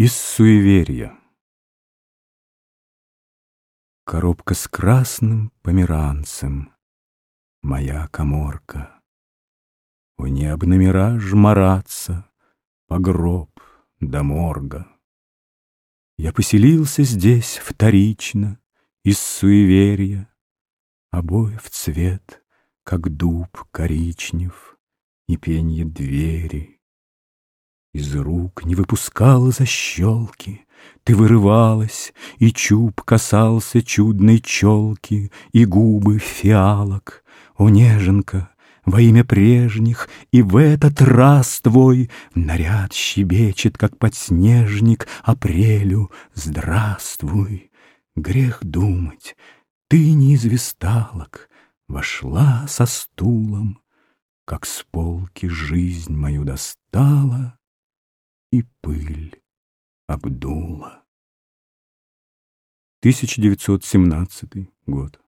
Из суеверия Коробка с красным померанцем, Моя коморка. У неб номера жмараться, По гроб до морга. Я поселился здесь вторично Из суеверия, Обоев цвет, как дуб коричнев, И пенье двери — из рук не выпускала защелки, Ты вырывалась, и чуб касался чудной челки, И губы фиалок. О, неженка, во имя прежних, И в этот раз твой Наряд щебечет, как подснежник, Апрелю здравствуй. Грех думать, ты не из весталок, Вошла со стулом, Как с полки жизнь мою достала, и пыль обдула. 1917 год.